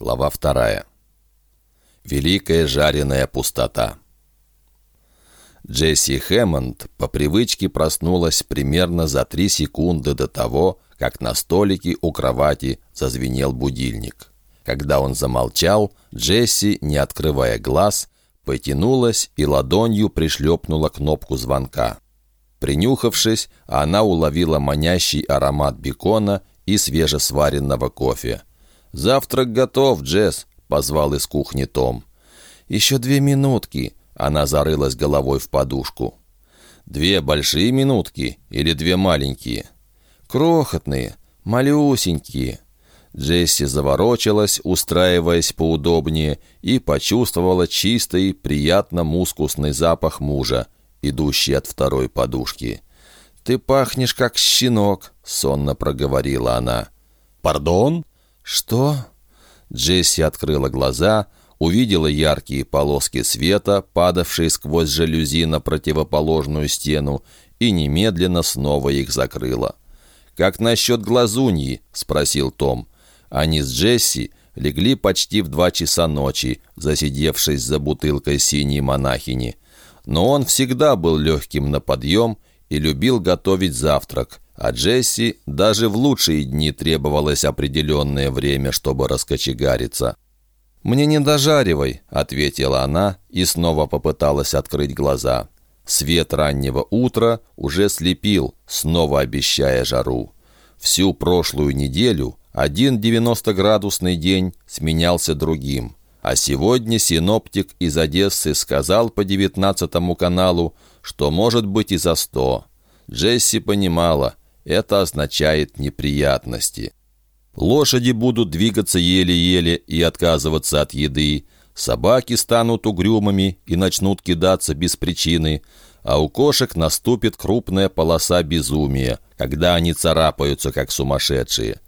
Глава вторая. Великая жареная пустота. Джесси Хэммонд по привычке проснулась примерно за три секунды до того, как на столике у кровати зазвенел будильник. Когда он замолчал, Джесси, не открывая глаз, потянулась и ладонью пришлепнула кнопку звонка. Принюхавшись, она уловила манящий аромат бекона и свежесваренного кофе. «Завтрак готов, Джесс», — позвал из кухни Том. «Еще две минутки», — она зарылась головой в подушку. «Две большие минутки или две маленькие?» «Крохотные, малюсенькие». Джесси заворочилась, устраиваясь поудобнее, и почувствовала чистый, приятно мускусный запах мужа, идущий от второй подушки. «Ты пахнешь, как щенок», — сонно проговорила она. «Пардон?» «Что?» Джесси открыла глаза, увидела яркие полоски света, падавшие сквозь жалюзи на противоположную стену, и немедленно снова их закрыла. «Как насчет глазуньи?» — спросил Том. Они с Джесси легли почти в два часа ночи, засидевшись за бутылкой синей монахини. Но он всегда был легким на подъем и любил готовить завтрак, а Джесси даже в лучшие дни требовалось определенное время, чтобы раскочегариться. «Мне не дожаривай», — ответила она и снова попыталась открыть глаза. Свет раннего утра уже слепил, снова обещая жару. Всю прошлую неделю один 90-градусный день сменялся другим. А сегодня синоптик из Одессы сказал по 19 каналу, что может быть и за 100. Джесси понимала, это означает неприятности. Лошади будут двигаться еле-еле и отказываться от еды, собаки станут угрюмыми и начнут кидаться без причины, а у кошек наступит крупная полоса безумия, когда они царапаются, как сумасшедшие.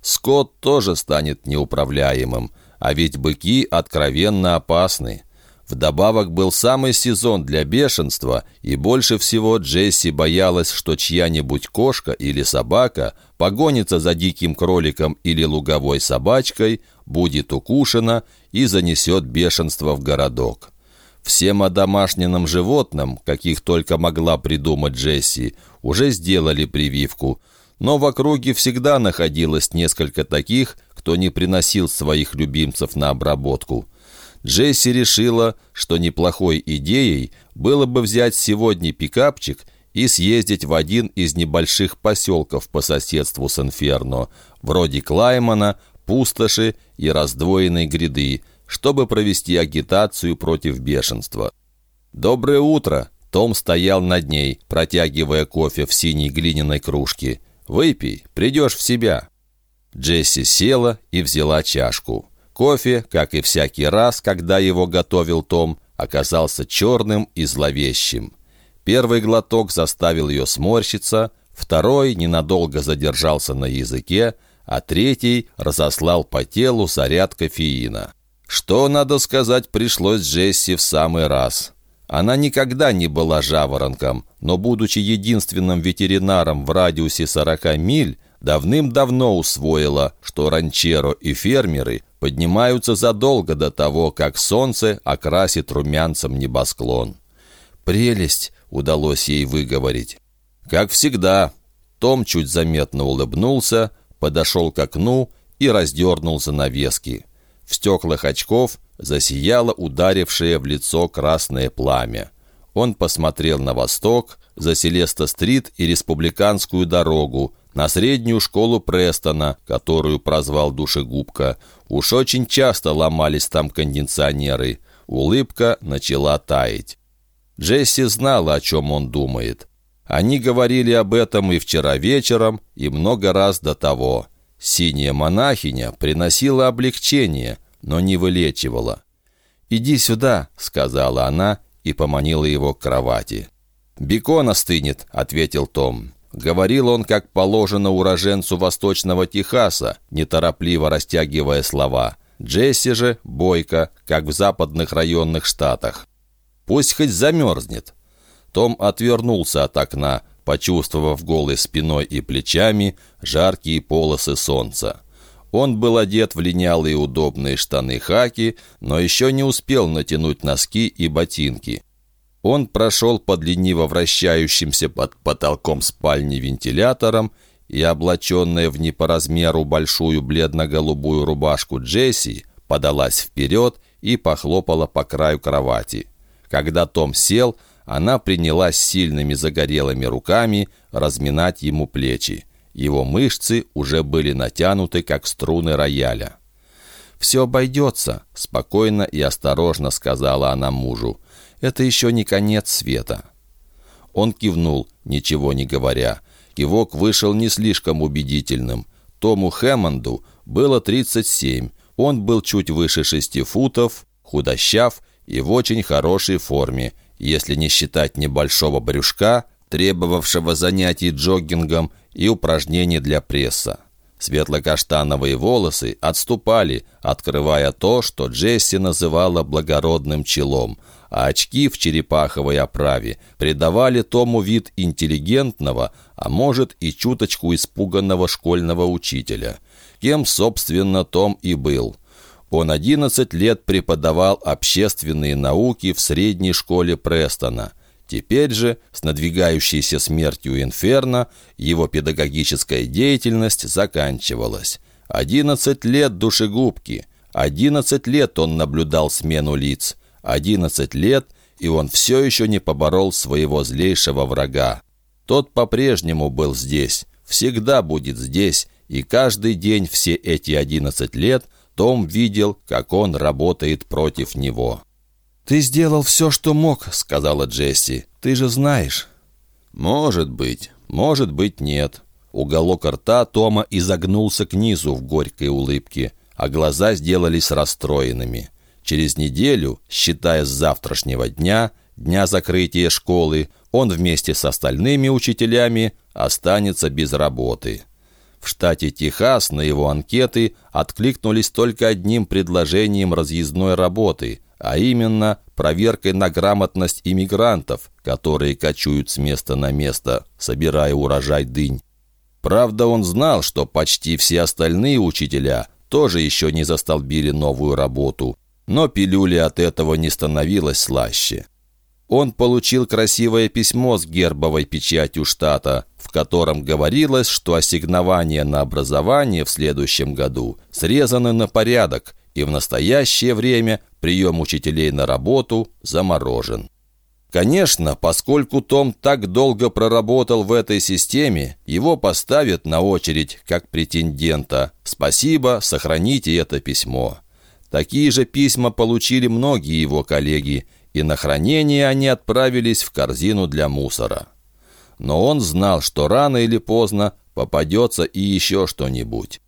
Скот тоже станет неуправляемым, а ведь быки откровенно опасны. Вдобавок был самый сезон для бешенства, и больше всего Джесси боялась, что чья-нибудь кошка или собака погонится за диким кроликом или луговой собачкой, будет укушена и занесет бешенство в городок. Всем одомашненным животным, каких только могла придумать Джесси, уже сделали прививку, но в округе всегда находилось несколько таких, кто не приносил своих любимцев на обработку – Джесси решила, что неплохой идеей было бы взять сегодня пикапчик и съездить в один из небольших поселков по соседству с Инферно, вроде Клаймана, Пустоши и Раздвоенной гряды, чтобы провести агитацию против бешенства. «Доброе утро!» Том стоял над ней, протягивая кофе в синей глиняной кружке. «Выпей, придешь в себя». Джесси села и взяла чашку. Кофе, как и всякий раз, когда его готовил Том, оказался черным и зловещим. Первый глоток заставил ее сморщиться, второй ненадолго задержался на языке, а третий разослал по телу заряд кофеина. Что, надо сказать, пришлось Джесси в самый раз. Она никогда не была жаворонком, но, будучи единственным ветеринаром в радиусе 40 миль, давным-давно усвоила, что ранчеро и фермеры поднимаются задолго до того, как солнце окрасит румянцем небосклон. «Прелесть!» — удалось ей выговорить. Как всегда, том чуть заметно улыбнулся, подошел к окну и раздернул занавески. В стеклах очков засияло ударившее в лицо красное пламя. Он посмотрел на восток, за Селеста-стрит и Республиканскую дорогу, на среднюю школу Престона, которую прозвал душегубка. Уж очень часто ломались там кондиционеры. Улыбка начала таять. Джесси знала, о чем он думает. Они говорили об этом и вчера вечером, и много раз до того. Синяя монахиня приносила облегчение, но не вылечивала. «Иди сюда», — сказала она и поманила его к кровати. «Бекон остынет», — ответил Том. Говорил он, как положено уроженцу Восточного Техаса, неторопливо растягивая слова. Джесси же бойко, как в западных районных штатах. «Пусть хоть замерзнет». Том отвернулся от окна, почувствовав голой спиной и плечами жаркие полосы солнца. Он был одет в линялые удобные штаны-хаки, но еще не успел натянуть носки и ботинки. Он прошел под лениво вращающимся под потолком спальни вентилятором, и облаченная в не по размеру большую бледно-голубую рубашку Джесси подалась вперед и похлопала по краю кровати. Когда Том сел, она принялась сильными загорелыми руками разминать ему плечи. Его мышцы уже были натянуты, как струны рояля. «Все обойдется», — спокойно и осторожно сказала она мужу. «Это еще не конец света». Он кивнул, ничего не говоря. Кивок вышел не слишком убедительным. Тому Хэммонду было 37. Он был чуть выше шести футов, худощав и в очень хорошей форме, если не считать небольшого брюшка, требовавшего занятий джоггингом и упражнений для пресса. Светло-каштановые волосы отступали, открывая то, что Джесси называла благородным челом, а очки в черепаховой оправе придавали Тому вид интеллигентного, а может и чуточку испуганного школьного учителя. Кем, собственно, Том и был. Он 11 лет преподавал общественные науки в средней школе Престона – Теперь же, с надвигающейся смертью Инферно, его педагогическая деятельность заканчивалась. Одиннадцать лет душегубки. Одиннадцать лет он наблюдал смену лиц. Одиннадцать лет, и он все еще не поборол своего злейшего врага. Тот по-прежнему был здесь, всегда будет здесь, и каждый день все эти одиннадцать лет Том видел, как он работает против него. «Ты сделал все, что мог», — сказала Джесси. «Ты же знаешь». «Может быть, может быть, нет». Уголок рта Тома изогнулся к низу в горькой улыбке, а глаза сделались расстроенными. Через неделю, считая с завтрашнего дня, дня закрытия школы, он вместе с остальными учителями останется без работы. В штате Техас на его анкеты откликнулись только одним предложением разъездной работы – а именно проверкой на грамотность иммигрантов, которые кочуют с места на место, собирая урожай дынь. Правда, он знал, что почти все остальные учителя тоже еще не застолбили новую работу, но пилюли от этого не становилось слаще. Он получил красивое письмо с гербовой печатью штата, в котором говорилось, что ассигнования на образование в следующем году срезаны на порядок, и в настоящее время прием учителей на работу заморожен. Конечно, поскольку Том так долго проработал в этой системе, его поставят на очередь как претендента. Спасибо, сохраните это письмо. Такие же письма получили многие его коллеги, и на хранение они отправились в корзину для мусора. Но он знал, что рано или поздно попадется и еще что-нибудь.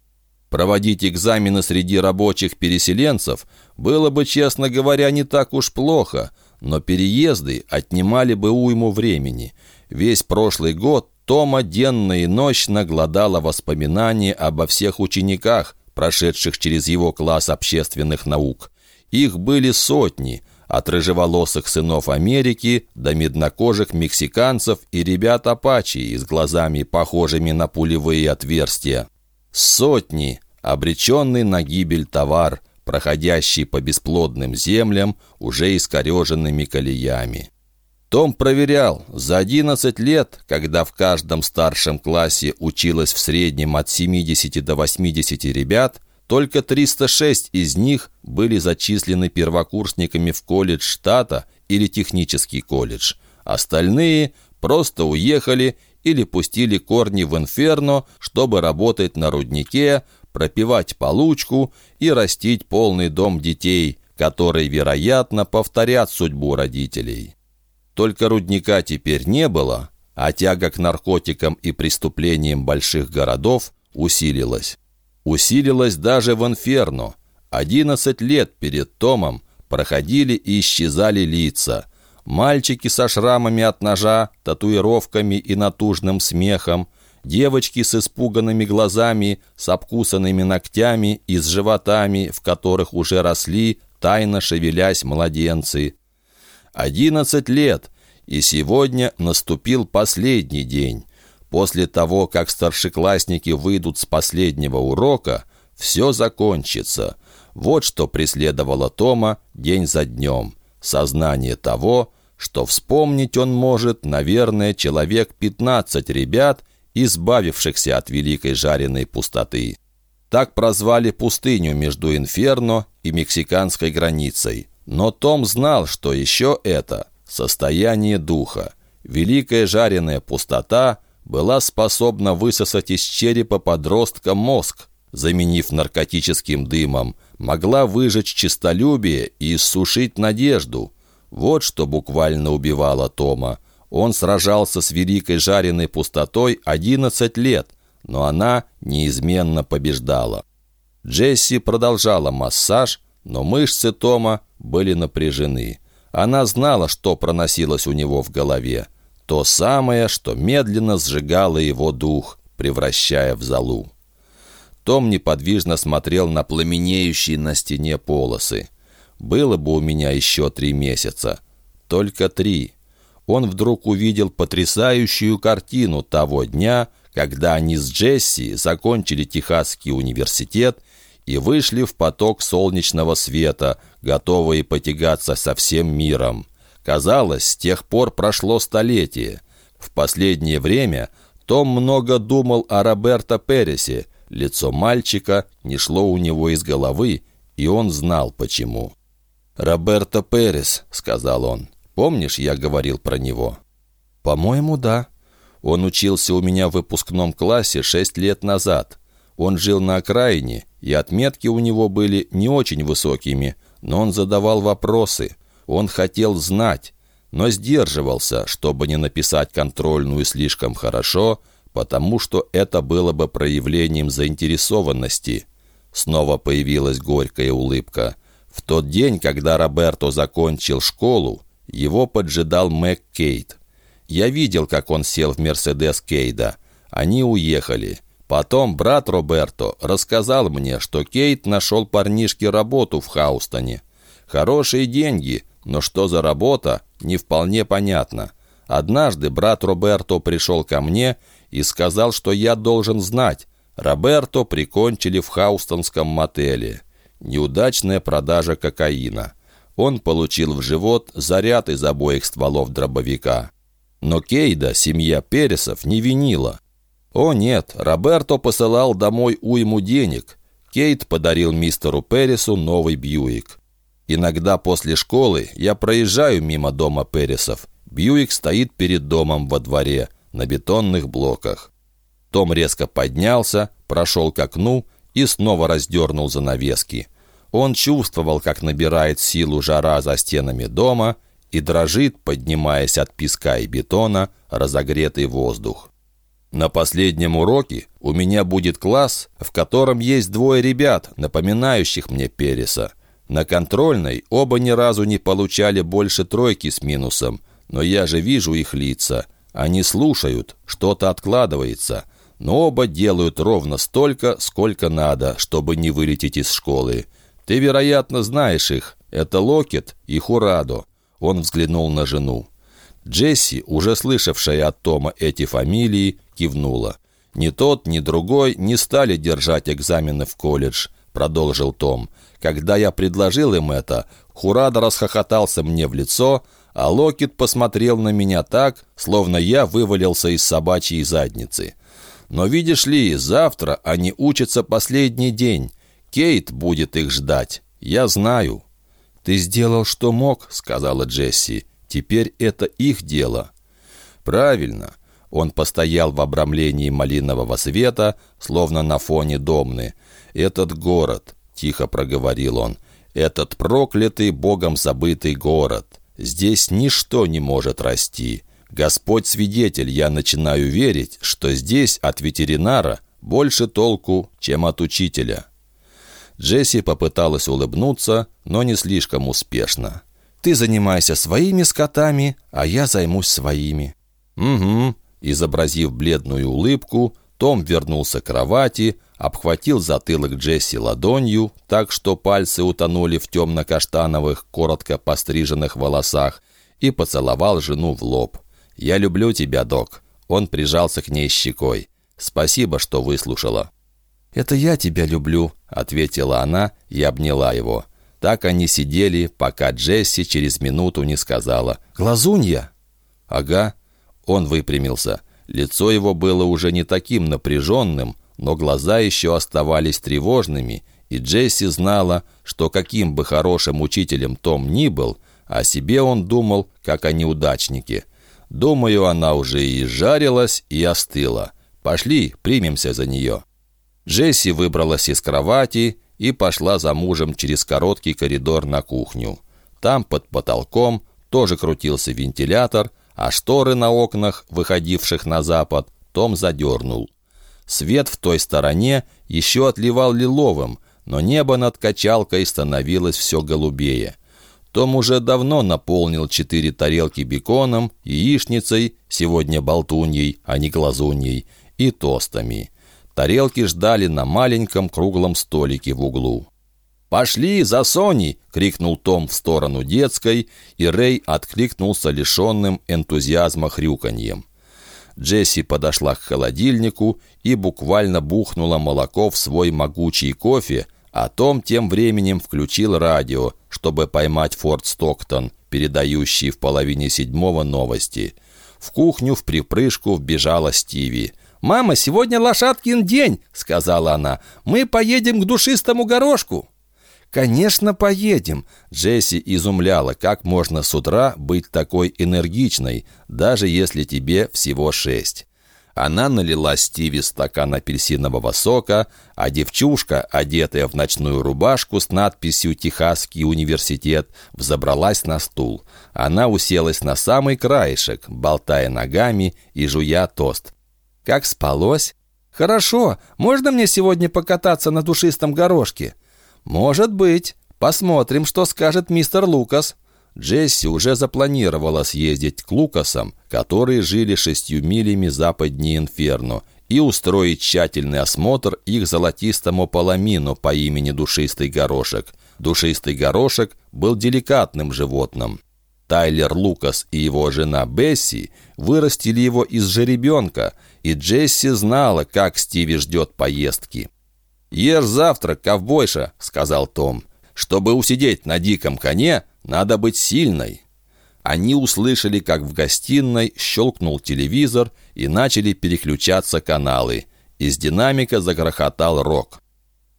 Проводить экзамены среди рабочих переселенцев было бы, честно говоря, не так уж плохо, но переезды отнимали бы уйму времени. Весь прошлый год Тома денно и ночно гладала воспоминания обо всех учениках, прошедших через его класс общественных наук. Их были сотни, от рыжеволосых сынов Америки до меднокожих мексиканцев и ребят Апачи с глазами, похожими на пулевые отверстия. Сотни, обреченный на гибель товар, проходящий по бесплодным землям, уже искореженными колеями. Том проверял, за 11 лет, когда в каждом старшем классе училось в среднем от 70 до 80 ребят, только 306 из них были зачислены первокурсниками в колледж штата или технический колледж. Остальные просто уехали или пустили корни в инферно, чтобы работать на руднике, пропивать получку и растить полный дом детей, которые, вероятно, повторят судьбу родителей. Только рудника теперь не было, а тяга к наркотикам и преступлениям больших городов усилилась. Усилилась даже в инферно. Одиннадцать лет перед Томом проходили и исчезали лица – Мальчики со шрамами от ножа, татуировками и натужным смехом, девочки с испуганными глазами, с обкусанными ногтями и с животами, в которых уже росли, тайно шевелясь младенцы. Одиннадцать лет, и сегодня наступил последний день. После того, как старшеклассники выйдут с последнего урока, Все закончится. Вот что преследовало Тома день за днем. Сознание того, что вспомнить он может, наверное, человек 15 ребят, избавившихся от великой жареной пустоты. Так прозвали пустыню между Инферно и мексиканской границей. Но Том знал, что еще это – состояние духа. Великая жареная пустота была способна высосать из черепа подростка мозг, заменив наркотическим дымом, могла выжечь честолюбие и иссушить надежду. Вот что буквально убивало Тома. Он сражался с великой жареной пустотой 11 лет – но она неизменно побеждала. Джесси продолжала массаж, но мышцы Тома были напряжены. Она знала, что проносилось у него в голове. То самое, что медленно сжигало его дух, превращая в золу. Том неподвижно смотрел на пламенеющие на стене полосы. «Было бы у меня еще три месяца. Только три». Он вдруг увидел потрясающую картину того дня, когда они с Джесси закончили Техасский университет и вышли в поток солнечного света, готовые потягаться со всем миром. Казалось, с тех пор прошло столетие. В последнее время том много думал о Роберто Пересе. Лицо мальчика не шло у него из головы, и он знал почему. «Роберто Перес», — сказал он. «Помнишь, я говорил про него?» «По-моему, да». Он учился у меня в выпускном классе шесть лет назад. Он жил на окраине, и отметки у него были не очень высокими, но он задавал вопросы. Он хотел знать, но сдерживался, чтобы не написать контрольную слишком хорошо, потому что это было бы проявлением заинтересованности. Снова появилась горькая улыбка. В тот день, когда Роберто закончил школу, его поджидал Мэг Кейт. Я видел, как он сел в «Мерседес» Кейда. Они уехали. Потом брат Роберто рассказал мне, что Кейт нашел парнишке работу в Хаустоне. Хорошие деньги, но что за работа, не вполне понятно. Однажды брат Роберто пришел ко мне и сказал, что я должен знать. Роберто прикончили в хаустонском мотеле. Неудачная продажа кокаина. Он получил в живот заряд из обоих стволов дробовика. Но Кейда семья Пересов не винила. О нет, Роберто посылал домой уйму денег. Кейт подарил мистеру Пересу новый Бьюик. Иногда после школы я проезжаю мимо дома Пересов. Бьюик стоит перед домом во дворе, на бетонных блоках. Том резко поднялся, прошел к окну и снова раздернул занавески. Он чувствовал, как набирает силу жара за стенами дома и дрожит, поднимаясь от песка и бетона, разогретый воздух. На последнем уроке у меня будет класс, в котором есть двое ребят, напоминающих мне Переса. На контрольной оба ни разу не получали больше тройки с минусом, но я же вижу их лица. Они слушают, что-то откладывается, но оба делают ровно столько, сколько надо, чтобы не вылететь из школы. Ты, вероятно, знаешь их. Это Локет и Хурадо. Он взглянул на жену. Джесси, уже слышавшая от Тома эти фамилии, кивнула. «Ни тот, ни другой не стали держать экзамены в колледж», — продолжил Том. «Когда я предложил им это, Хурада расхохотался мне в лицо, а Локет посмотрел на меня так, словно я вывалился из собачьей задницы. Но видишь ли, завтра они учатся последний день. Кейт будет их ждать. Я знаю». «Ты сделал, что мог», — сказала Джесси. «Теперь это их дело». «Правильно». Он постоял в обрамлении малинового света, словно на фоне домны. «Этот город», — тихо проговорил он, — «этот проклятый, богом забытый город. Здесь ничто не может расти. Господь свидетель, я начинаю верить, что здесь от ветеринара больше толку, чем от учителя». Джесси попыталась улыбнуться, но не слишком успешно. «Ты занимайся своими скотами, а я займусь своими». «Угу». Изобразив бледную улыбку, том вернулся к кровати, обхватил затылок Джесси ладонью, так что пальцы утонули в темно-каштановых, коротко постриженных волосах, и поцеловал жену в лоб. «Я люблю тебя, док». Он прижался к ней щекой. «Спасибо, что выслушала». «Это я тебя люблю», — ответила она и обняла его. Так они сидели, пока Джесси через минуту не сказала «Глазунья!» «Ага». Он выпрямился. Лицо его было уже не таким напряженным, но глаза еще оставались тревожными, и Джесси знала, что каким бы хорошим учителем Том ни был, о себе он думал, как о неудачнике. Думаю, она уже и жарилась, и остыла. Пошли, примемся за нее. Джесси выбралась из кровати и пошла за мужем через короткий коридор на кухню. Там, под потолком, тоже крутился вентилятор, а шторы на окнах, выходивших на запад, Том задернул. Свет в той стороне еще отливал лиловым, но небо над качалкой становилось все голубее. Том уже давно наполнил четыре тарелки беконом, яичницей, сегодня болтуньей, а не глазуньей, и тостами. Тарелки ждали на маленьком круглом столике в углу. «Пошли за Соней!» — крикнул Том в сторону детской, и Рэй откликнулся лишенным энтузиазма хрюканьем. Джесси подошла к холодильнику и буквально бухнула молоко в свой могучий кофе, а Том тем временем включил радио, чтобы поймать Форт Стоктон, передающий в половине седьмого новости. В кухню в припрыжку вбежала Стиви. «Мама, сегодня лошадкин день!» — сказала она. «Мы поедем к душистому горошку!» «Конечно, поедем!» Джесси изумляла, как можно с утра быть такой энергичной, даже если тебе всего шесть. Она налила Стиви стакан апельсинового сока, а девчушка, одетая в ночную рубашку с надписью «Техасский университет», взобралась на стул. Она уселась на самый краешек, болтая ногами и жуя тост. «Как спалось?» «Хорошо. Можно мне сегодня покататься на душистом горошке?» «Может быть. Посмотрим, что скажет мистер Лукас». Джесси уже запланировала съездить к Лукасам, которые жили шестью милями западнее Инферно, и устроить тщательный осмотр их золотистому паламину по имени Душистый Горошек. Душистый Горошек был деликатным животным. Тайлер Лукас и его жена Бесси вырастили его из жеребенка, и Джесси знала, как Стиви ждет поездки. «Ешь завтрак, ковбойша», — сказал Том. «Чтобы усидеть на диком коне, надо быть сильной». Они услышали, как в гостиной щелкнул телевизор и начали переключаться каналы. Из динамика загрохотал рок.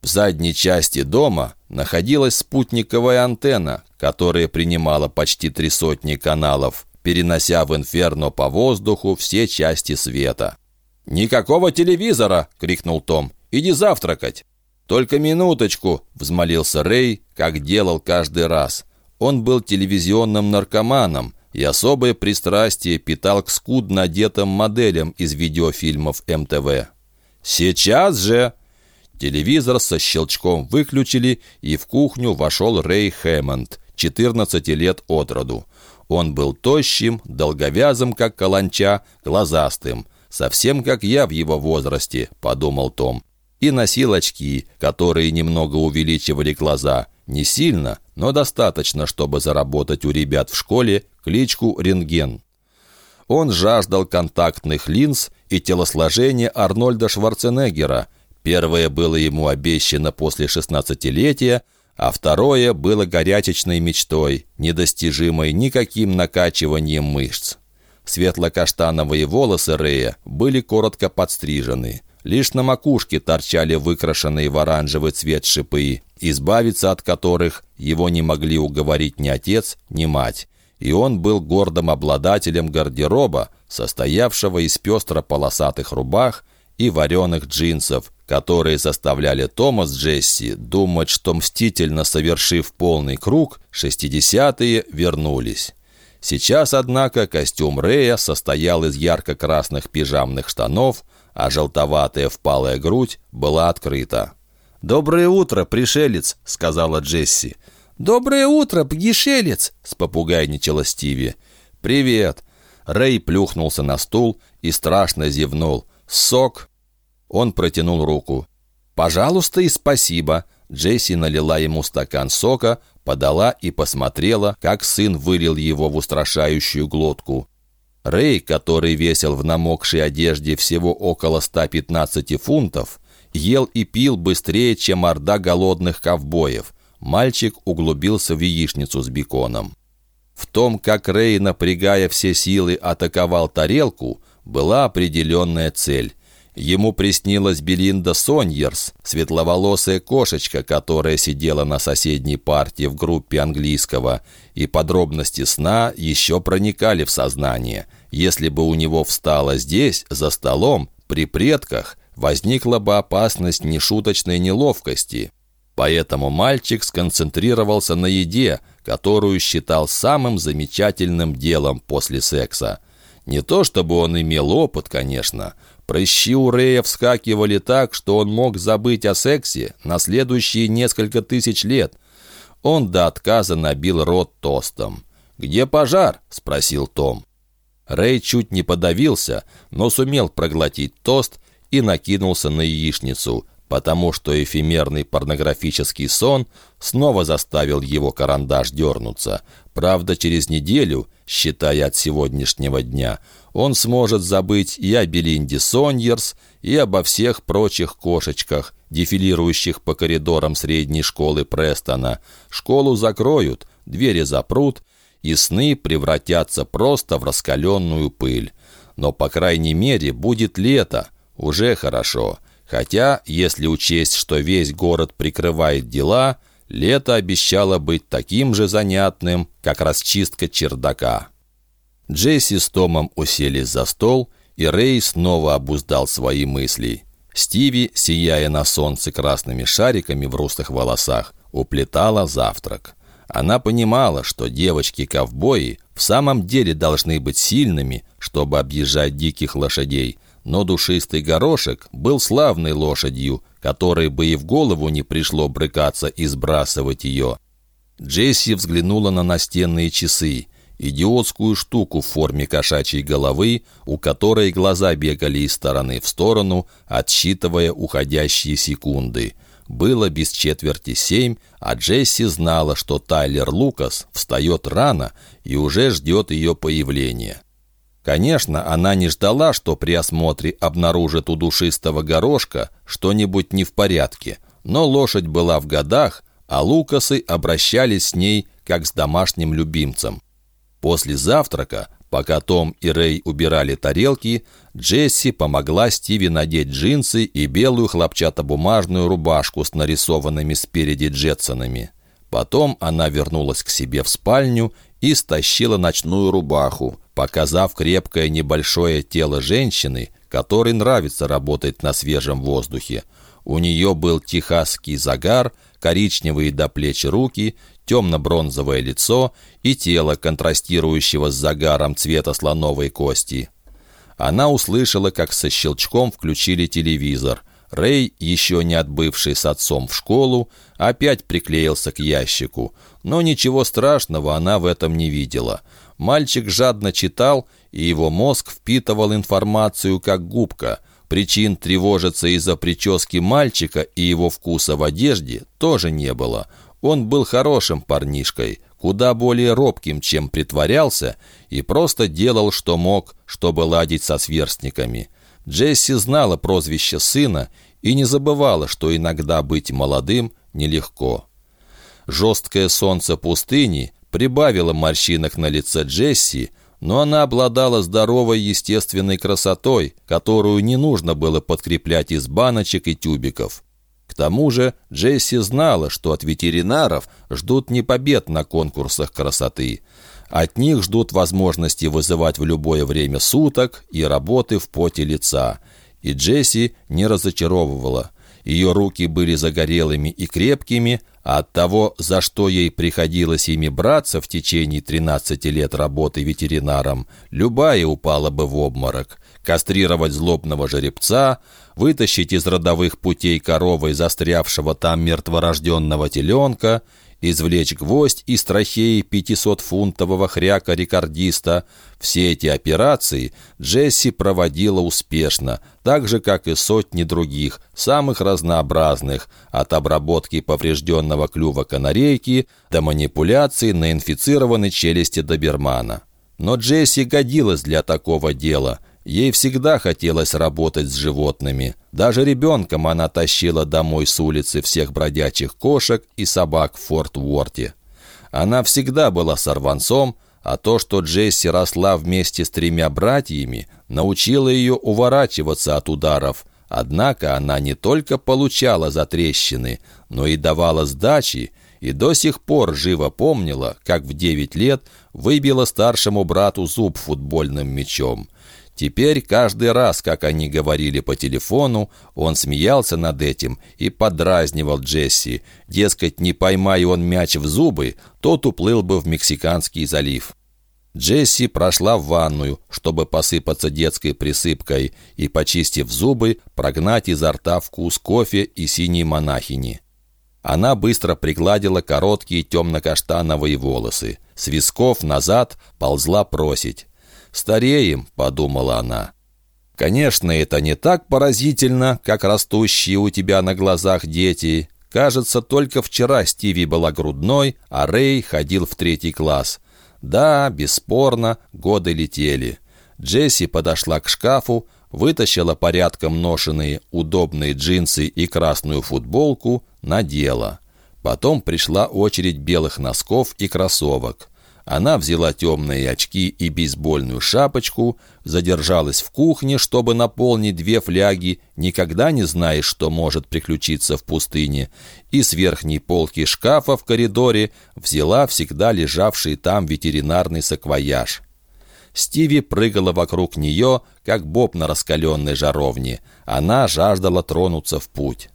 В задней части дома находилась спутниковая антенна, которая принимала почти три сотни каналов, перенося в инферно по воздуху все части света. «Никакого телевизора!» — крикнул Том. Иди завтракать!» «Только минуточку!» — взмолился Рэй, как делал каждый раз. Он был телевизионным наркоманом и особое пристрастие питал к скудно одетым моделям из видеофильмов МТВ. «Сейчас же!» Телевизор со щелчком выключили, и в кухню вошел Рэй Хэммонд, 14 лет от роду. Он был тощим, долговязым, как каланча, глазастым. «Совсем как я в его возрасте», — подумал Том и носил очки, которые немного увеличивали глаза. Не сильно, но достаточно, чтобы заработать у ребят в школе кличку «Рентген». Он жаждал контактных линз и телосложения Арнольда Шварценеггера. Первое было ему обещано после шестнадцатилетия, а второе было горячечной мечтой, недостижимой никаким накачиванием мышц. Светло-каштановые волосы Рея были коротко подстрижены – Лишь на макушке торчали выкрашенные в оранжевый цвет шипы, избавиться от которых его не могли уговорить ни отец, ни мать. И он был гордым обладателем гардероба, состоявшего из пестро-полосатых рубах и вареных джинсов, которые заставляли Тома с Джесси думать, что мстительно совершив полный круг, шестидесятые вернулись. Сейчас, однако, костюм Рея состоял из ярко-красных пижамных штанов, а желтоватая впалая грудь была открыта. «Доброе утро, пришелец!» — сказала Джесси. «Доброе утро, пгишелец!» — с попугайничала Стиви. «Привет!» Рэй плюхнулся на стул и страшно зевнул. «Сок!» Он протянул руку. «Пожалуйста и спасибо!» Джесси налила ему стакан сока, подала и посмотрела, как сын вылил его в устрашающую глотку. Рэй, который весил в намокшей одежде всего около 115 фунтов, ел и пил быстрее, чем орда голодных ковбоев. Мальчик углубился в яичницу с беконом. В том, как Рэй, напрягая все силы, атаковал тарелку, была определенная цель. Ему приснилась Белинда Соньерс, светловолосая кошечка, которая сидела на соседней партии в группе английского, и подробности сна еще проникали в сознание. Если бы у него встало здесь, за столом, при предках, возникла бы опасность нешуточной неловкости. Поэтому мальчик сконцентрировался на еде, которую считал самым замечательным делом после секса. Не то чтобы он имел опыт, конечно. Прыщи у Рея вскакивали так, что он мог забыть о сексе на следующие несколько тысяч лет. Он до отказа набил рот тостом. «Где пожар?» — спросил Том. Рэй чуть не подавился, но сумел проглотить тост и накинулся на яичницу, потому что эфемерный порнографический сон снова заставил его карандаш дернуться. Правда, через неделю, считая от сегодняшнего дня, он сможет забыть и о Белинде Соньерс, и обо всех прочих кошечках, дефилирующих по коридорам средней школы Престона. Школу закроют, двери запрут, и сны превратятся просто в раскаленную пыль. Но, по крайней мере, будет лето. Уже хорошо. Хотя, если учесть, что весь город прикрывает дела, лето обещало быть таким же занятным, как расчистка чердака. Джесси с Томом уселись за стол, и Рэй снова обуздал свои мысли. Стиви, сияя на солнце красными шариками в русых волосах, уплетала завтрак. Она понимала, что девочки-ковбои в самом деле должны быть сильными, чтобы объезжать диких лошадей, но душистый горошек был славной лошадью, которой бы и в голову не пришло брыкаться и сбрасывать ее. Джесси взглянула на настенные часы, идиотскую штуку в форме кошачьей головы, у которой глаза бегали из стороны в сторону, отсчитывая уходящие секунды. Было без четверти семь, а Джесси знала, что Тайлер Лукас встает рано и уже ждет ее появления. Конечно, она не ждала, что при осмотре обнаружит у душистого горошка что-нибудь не в порядке, но лошадь была в годах, а Лукасы обращались с ней, как с домашним любимцем. После завтрака, пока Том и Рэй убирали тарелки, Джесси помогла Стиви надеть джинсы и белую хлопчатобумажную рубашку с нарисованными спереди Джетсонами. Потом она вернулась к себе в спальню и стащила ночную рубаху, показав крепкое небольшое тело женщины, которой нравится работать на свежем воздухе. У нее был техасский загар, коричневые до плеч руки, темно-бронзовое лицо и тело, контрастирующего с загаром цвета слоновой кости. Она услышала, как со щелчком включили телевизор. Рэй, еще не отбывший с отцом в школу, опять приклеился к ящику. Но ничего страшного она в этом не видела. Мальчик жадно читал, и его мозг впитывал информацию как губка. Причин тревожиться из-за прически мальчика и его вкуса в одежде тоже не было. Он был хорошим парнишкой, куда более робким, чем притворялся, и просто делал, что мог, чтобы ладить со сверстниками. Джесси знала прозвище сына и не забывала, что иногда быть молодым нелегко. Жесткое солнце пустыни прибавило морщинок на лице Джесси, но она обладала здоровой естественной красотой, которую не нужно было подкреплять из баночек и тюбиков. К тому же Джесси знала, что от ветеринаров ждут не побед на конкурсах красоты. От них ждут возможности вызывать в любое время суток и работы в поте лица. И Джесси не разочаровывала. Ее руки были загорелыми и крепкими, а от того, за что ей приходилось ими браться в течение 13 лет работы ветеринаром, любая упала бы в обморок. Кастрировать злобного жеребца, вытащить из родовых путей коровы застрявшего там мертворожденного теленка — извлечь гвоздь из трахеи 500-фунтового хряка-рекордиста. Все эти операции Джесси проводила успешно, так же, как и сотни других, самых разнообразных, от обработки поврежденного клюва канарейки до манипуляций на инфицированной челюсти добермана. Но Джесси годилась для такого дела, Ей всегда хотелось работать с животными. Даже ребенком она тащила домой с улицы всех бродячих кошек и собак в Форт Уорте. Она всегда была сорванцом, а то, что Джесси росла вместе с тремя братьями, научило ее уворачиваться от ударов. Однако она не только получала затрещины, но и давала сдачи, и до сих пор живо помнила, как в девять лет выбила старшему брату зуб футбольным мячом. Теперь каждый раз, как они говорили по телефону, он смеялся над этим и подразнивал Джесси. Дескать, не поймай он мяч в зубы, тот уплыл бы в Мексиканский залив. Джесси прошла в ванную, чтобы посыпаться детской присыпкой и, почистив зубы, прогнать изо рта вкус кофе и синей монахини. Она быстро пригладила короткие темно-каштановые волосы. С висков назад ползла просить. «Стареем», — подумала она. «Конечно, это не так поразительно, как растущие у тебя на глазах дети. Кажется, только вчера Стиви была грудной, а Рэй ходил в третий класс. Да, бесспорно, годы летели». Джесси подошла к шкафу, вытащила порядком ношенные удобные джинсы и красную футболку, надела. Потом пришла очередь белых носков и кроссовок. Она взяла темные очки и бейсбольную шапочку, задержалась в кухне, чтобы наполнить две фляги, никогда не знаешь, что может приключиться в пустыне, и с верхней полки шкафа в коридоре взяла всегда лежавший там ветеринарный саквояж. Стиви прыгала вокруг нее, как боб на раскаленной жаровне. Она жаждала тронуться в путь.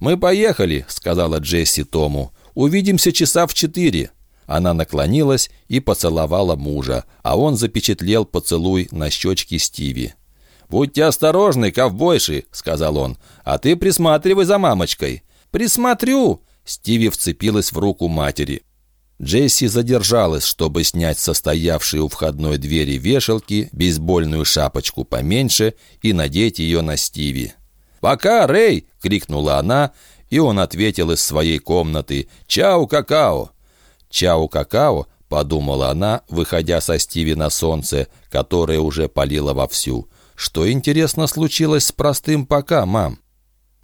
«Мы поехали», — сказала Джесси Тому. «Увидимся часа в четыре». Она наклонилась и поцеловала мужа, а он запечатлел поцелуй на щечке Стиви. «Будьте осторожны, ковбойши», — сказал он, — «а ты присматривай за мамочкой». «Присмотрю!» — Стиви вцепилась в руку матери. Джесси задержалась, чтобы снять состоявшие у входной двери вешалки, бейсбольную шапочку поменьше и надеть ее на Стиви. «Пока, Рэй!» — крикнула она, и он ответил из своей комнаты «Чао, какао!» «Чао, какао!» — подумала она, выходя со Стиви на солнце, которое уже палило вовсю. «Что, интересно, случилось с простым «пока», мам?»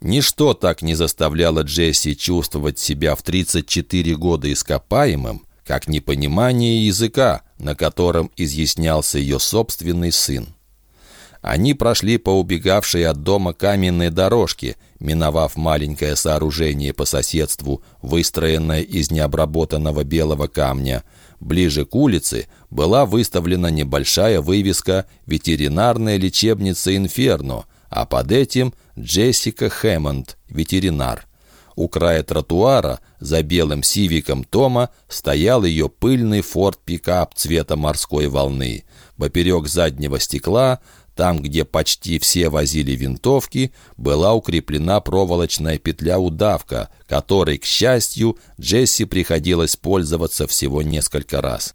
Ничто так не заставляло Джесси чувствовать себя в 34 года ископаемым, как непонимание языка, на котором изъяснялся ее собственный сын. Они прошли по убегавшей от дома каменной дорожке, миновав маленькое сооружение по соседству, выстроенное из необработанного белого камня. Ближе к улице была выставлена небольшая вывеска «Ветеринарная лечебница Инферно», а под этим «Джессика Хэммонд, ветеринар». У края тротуара, за белым сивиком Тома, стоял ее пыльный форт-пикап цвета морской волны. Поперек заднего стекла там, где почти все возили винтовки, была укреплена проволочная петля-удавка, которой, к счастью, Джесси приходилось пользоваться всего несколько раз.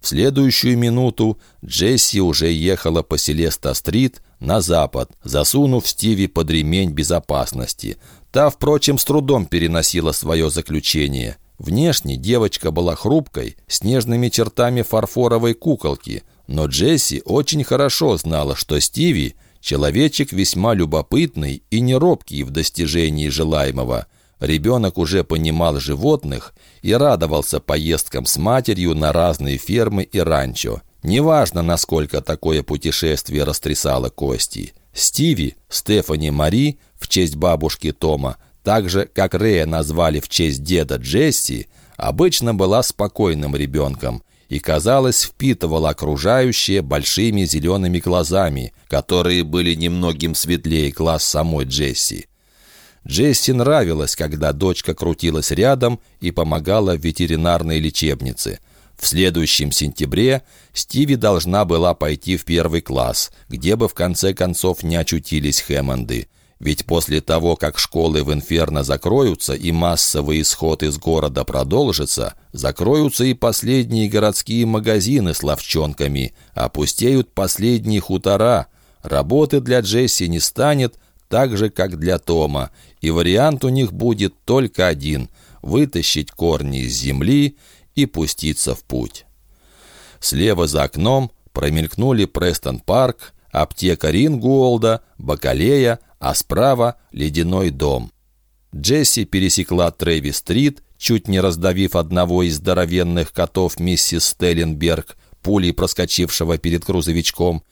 В следующую минуту Джесси уже ехала по Селеста-стрит на запад, засунув Стиви под ремень безопасности. Та, впрочем, с трудом переносила свое заключение. Внешне девочка была хрупкой, с нежными чертами фарфоровой куколки, но Джесси очень хорошо знала, что Стиви – человечек весьма любопытный и неробкий в достижении желаемого. Ребенок уже понимал животных и радовался поездкам с матерью на разные фермы и ранчо. Неважно, насколько такое путешествие растрясало кости. Стиви, Стефани Мари, в честь бабушки Тома, так же, как Рея назвали в честь деда Джесси, обычно была спокойным ребенком и, казалось, впитывала окружающее большими зелеными глазами, которые были немногим светлее глаз самой Джесси. Джесси нравилось, когда дочка крутилась рядом и помогала в ветеринарной лечебнице. В следующем сентябре Стиви должна была пойти в первый класс, где бы в конце концов не очутились Хэммонды. Ведь после того, как школы в Инферно закроются и массовый исход из города продолжится, закроются и последние городские магазины с ловчонками, опустеют последние хутора. Работы для Джесси не станет, так же, как для Тома, и вариант у них будет только один – вытащить корни из земли и пуститься в путь. Слева за окном промелькнули Престон-парк, аптека Рингуолда, Бакалея, а справа — ледяной дом. Джесси пересекла Трэви-стрит, чуть не раздавив одного из здоровенных котов миссис Стелленберг, пулей проскочившего перед грузовичком,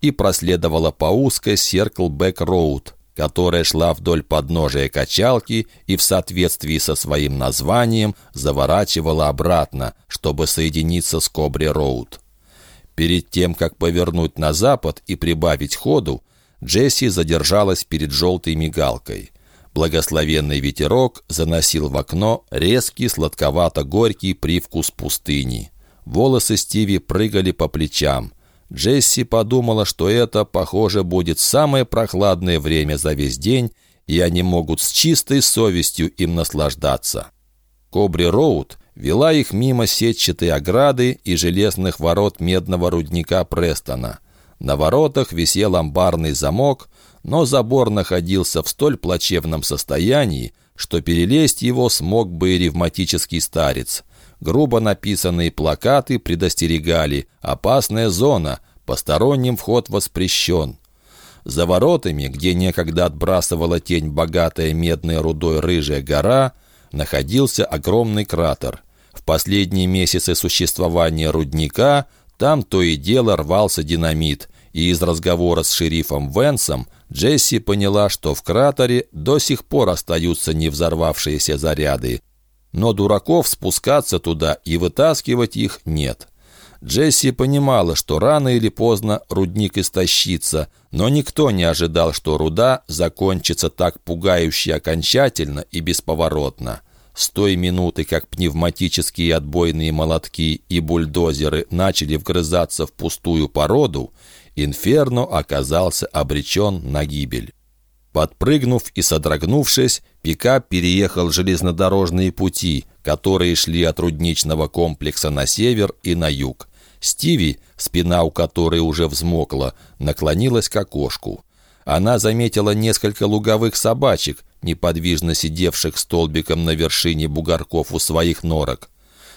и проследовала по узкой Серклбэк-роуд, которая шла вдоль подножия качалки и в соответствии со своим названием заворачивала обратно, чтобы соединиться с Кобри-роуд. Перед тем, как повернуть на запад и прибавить ходу, Джесси задержалась перед желтой мигалкой. Благословенный ветерок заносил в окно резкий сладковато-горький привкус пустыни. Волосы Стиви прыгали по плечам. Джесси подумала, что это, похоже, будет самое прохладное время за весь день, и они могут с чистой совестью им наслаждаться. Кобри-Роуд вела их мимо сетчатой ограды и железных ворот медного рудника Престона. На воротах висел амбарный замок, но забор находился в столь плачевном состоянии, что перелезть его смог бы и ревматический старец. Грубо написанные плакаты предостерегали «Опасная зона, посторонним вход воспрещен». За воротами, где некогда отбрасывала тень богатая медной рудой рыжая гора, находился огромный кратер. В последние месяцы существования рудника там то и дело рвался динамит, и из разговора с шерифом Венсом Джесси поняла, что в кратере до сих пор остаются не взорвавшиеся заряды. Но дураков спускаться туда и вытаскивать их нет. Джесси понимала, что рано или поздно рудник истощится, но никто не ожидал, что руда закончится так пугающе окончательно и бесповоротно. С той минуты, как пневматические отбойные молотки и бульдозеры начали вгрызаться в пустую породу, Инферно оказался обречен на гибель. Подпрыгнув и содрогнувшись, пикап переехал железнодорожные пути, которые шли от рудничного комплекса на север и на юг. Стиви, спина у которой уже взмокла, наклонилась к окошку. Она заметила несколько луговых собачек, неподвижно сидевших столбиком на вершине бугорков у своих норок.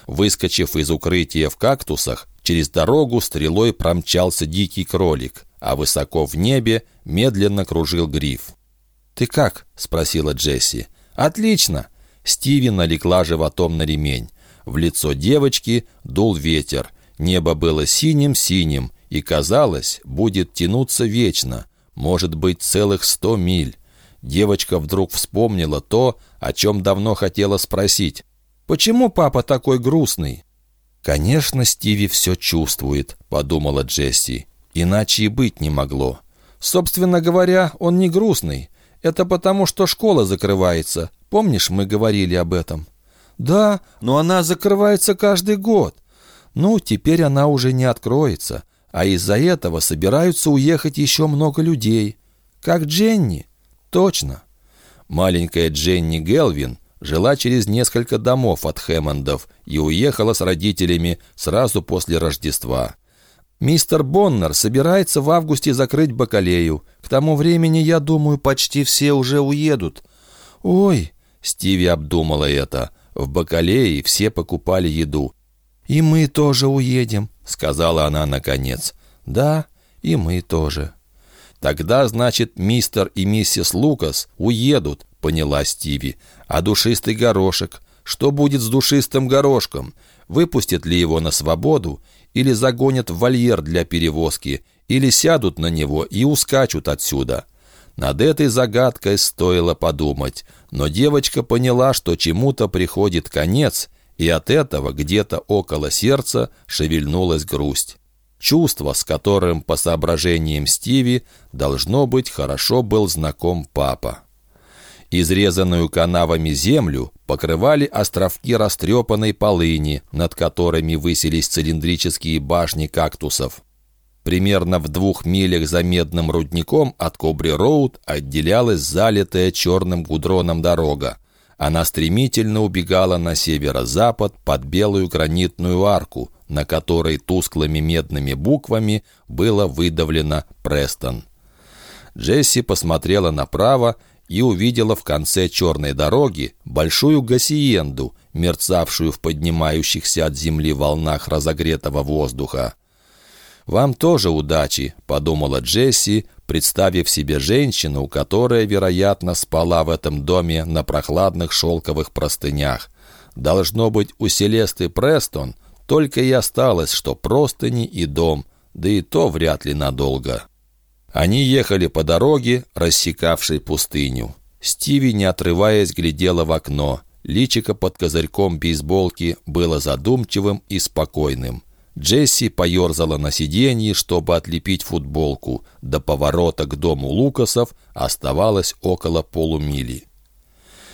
Выскочив из укрытия в кактусах, через дорогу стрелой промчался дикий кролик, а высоко в небе медленно кружил гриф. «Ты как?» — спросила Джесси. «Отлично!» Стиви налегла животом на ремень. В лицо девочки дул ветер. Небо было синим-синим, и, казалось, будет тянуться вечно, может быть, целых сто миль. Девочка вдруг вспомнила то, о чем давно хотела спросить. «Почему папа такой грустный?» «Конечно, Стиви все чувствует», — подумала Джесси. «Иначе и быть не могло». «Собственно говоря, он не грустный. Это потому, что школа закрывается. Помнишь, мы говорили об этом?» «Да, но она закрывается каждый год. Ну, теперь она уже не откроется. А из-за этого собираются уехать еще много людей. Как Дженни?» «Точно». Маленькая Дженни Гелвин жила через несколько домов от Хэммондов и уехала с родителями сразу после Рождества. Мистер Боннер собирается в августе закрыть бакалею. К тому времени, я думаю, почти все уже уедут. Ой, Стиви обдумала это. В бакалее все покупали еду. «И мы тоже уедем», — сказала она наконец. «Да, и мы тоже». «Тогда, значит, мистер и миссис Лукас уедут», — поняла Стиви. «А душистый горошек? Что будет с душистым горошком? Выпустят ли его на свободу или загонят в вольер для перевозки, или сядут на него и ускачут отсюда. Над этой загадкой стоило подумать, но девочка поняла, что чему-то приходит конец, и от этого где-то около сердца шевельнулась грусть. Чувство, с которым, по соображениям Стиви, должно быть, хорошо был знаком папа. Изрезанную канавами землю покрывали островки растрепанной полыни, над которыми высились цилиндрические башни кактусов. Примерно в двух милях за медным рудником от Кобри-Роуд отделялась залитая черным гудроном дорога. Она стремительно убегала на северо-запад под белую гранитную арку, на которой тусклыми медными буквами было выдавлено «Престон». Джесси посмотрела направо и увидела в конце черной дороги большую гасиенду, мерцавшую в поднимающихся от земли волнах разогретого воздуха. «Вам тоже удачи», — подумала Джесси, представив себе женщину, которая, вероятно, спала в этом доме на прохладных шелковых простынях. Должно быть, у Селесты Престон только и осталось, что простыни и дом, да и то вряд ли надолго. Они ехали по дороге, рассекавшей пустыню. Стиви, не отрываясь, глядела в окно. Личико под козырьком бейсболки было задумчивым и спокойным. Джесси поерзала на сиденье, чтобы отлепить футболку. До поворота к дому Лукасов оставалось около полумили.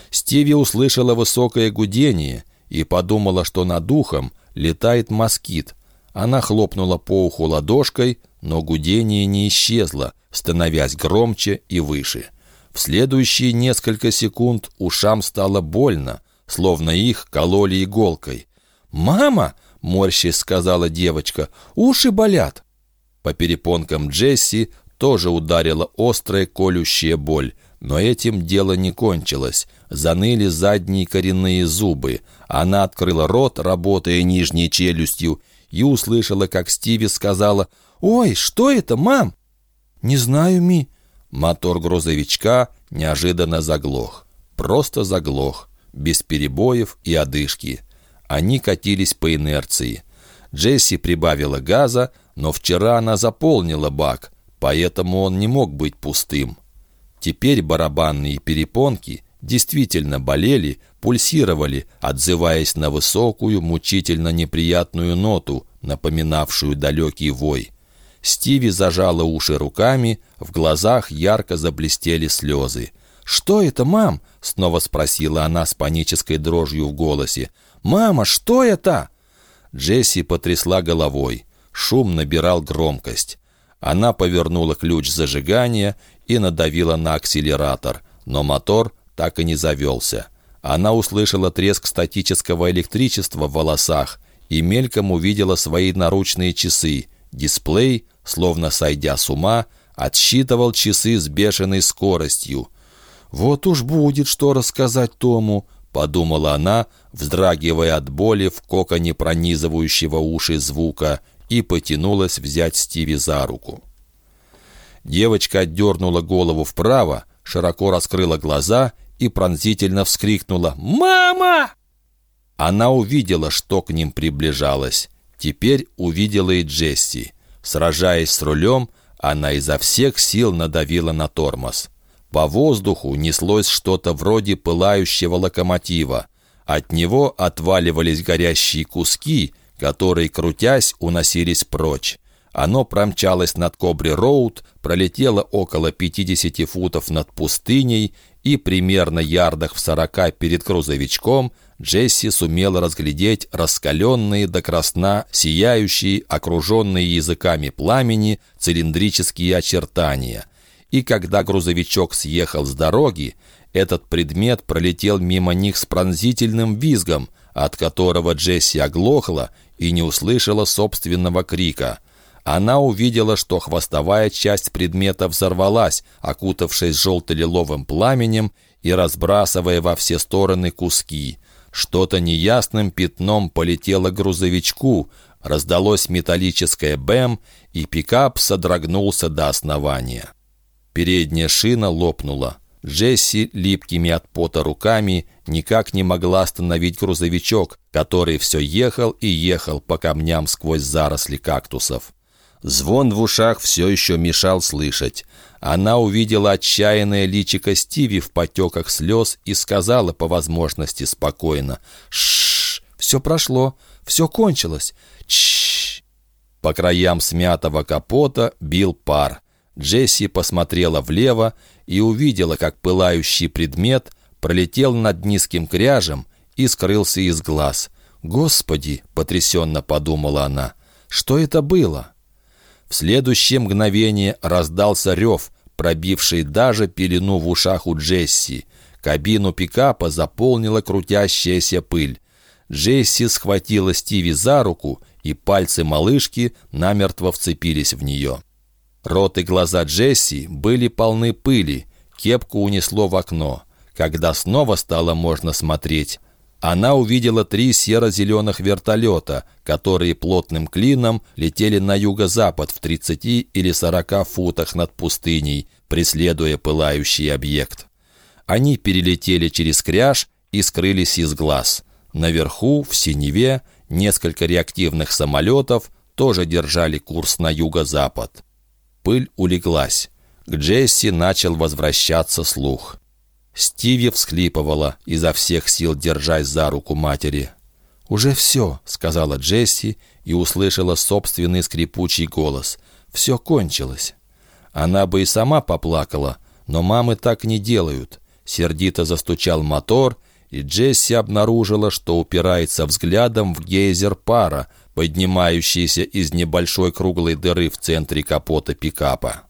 Стиви услышала высокое гудение и подумала, что над духом летает москит. Она хлопнула по уху ладошкой, но гудение не исчезло, становясь громче и выше. В следующие несколько секунд ушам стало больно, словно их кололи иголкой. «Мама!» — морщись сказала девочка. «Уши болят!» По перепонкам Джесси тоже ударила острая колющая боль. Но этим дело не кончилось. Заныли задние коренные зубы. Она открыла рот, работая нижней челюстью, и услышала, как Стиви сказала «Ой, что это, мам?» «Не знаю, Ми». Мотор грузовичка неожиданно заглох. Просто заглох. Без перебоев и одышки. Они катились по инерции. Джесси прибавила газа, но вчера она заполнила бак, поэтому он не мог быть пустым. Теперь барабанные перепонки действительно болели, пульсировали, отзываясь на высокую, мучительно неприятную ноту, напоминавшую далекий вой. Стиви зажала уши руками, в глазах ярко заблестели слезы. «Что это, мам?» — снова спросила она с панической дрожью в голосе. «Мама, что это?» Джесси потрясла головой. Шум набирал громкость. Она повернула ключ зажигания и надавила на акселератор, но мотор так и не завелся. Она услышала треск статического электричества в волосах и мельком увидела свои наручные часы. Дисплей, словно сойдя с ума, отсчитывал часы с бешеной скоростью. «Вот уж будет что рассказать Тому», — подумала она, вздрагивая от боли в коконе пронизывающего уши звука, и потянулась взять Стиви за руку. Девочка отдернула голову вправо, широко раскрыла глаза и пронзительно вскрикнула «Мама!». Она увидела, что к ним приближалось. Теперь увидела и Джесси. Сражаясь с рулем, она изо всех сил надавила на тормоз. По воздуху неслось что-то вроде пылающего локомотива. От него отваливались горящие куски, которые, крутясь, уносились прочь. Оно промчалось над Кобри-Роуд, пролетело около 50 футов над пустыней и примерно ярдах в 40 перед грузовичком Джесси сумела разглядеть раскаленные до красна, сияющие, окруженные языками пламени, цилиндрические очертания. И когда грузовичок съехал с дороги, этот предмет пролетел мимо них с пронзительным визгом, от которого Джесси оглохла и не услышала собственного крика. Она увидела, что хвостовая часть предмета взорвалась, окутавшись желто-лиловым пламенем и разбрасывая во все стороны куски. Что-то неясным пятном полетело к грузовичку, раздалось металлическое «бэм», и пикап содрогнулся до основания. Передняя шина лопнула. Джесси липкими от пота руками никак не могла остановить грузовичок, который все ехал и ехал по камням сквозь заросли кактусов. Звон в ушах все еще мешал слышать. Она увидела отчаянное личико Стиви в потеках слез и сказала по возможности спокойно «Шшш, все прошло, все кончилось, чш По краям смятого капота бил пар. Джесси посмотрела влево и увидела, как пылающий предмет пролетел над низким кряжем и скрылся из глаз. «Господи!» — потрясенно подумала она. «Что это было?» В следующее мгновение раздался рев, пробивший даже пелену в ушах у Джесси. Кабину пикапа заполнила крутящаяся пыль. Джесси схватила Стиви за руку, и пальцы малышки намертво вцепились в нее. Рот и глаза Джесси были полны пыли, кепку унесло в окно. Когда снова стало можно смотреть, Она увидела три серо-зеленых вертолета, которые плотным клином летели на юго-запад в 30 или 40 футах над пустыней, преследуя пылающий объект. Они перелетели через кряж и скрылись из глаз. Наверху, в синеве, несколько реактивных самолетов тоже держали курс на юго-запад. Пыль улеглась. К Джесси начал возвращаться слух. Стиви всхлипывала, изо всех сил держась за руку матери. «Уже все», — сказала Джесси и услышала собственный скрипучий голос. «Все кончилось». Она бы и сама поплакала, но мамы так не делают. Сердито застучал мотор, и Джесси обнаружила, что упирается взглядом в гейзер пара, поднимающийся из небольшой круглой дыры в центре капота пикапа.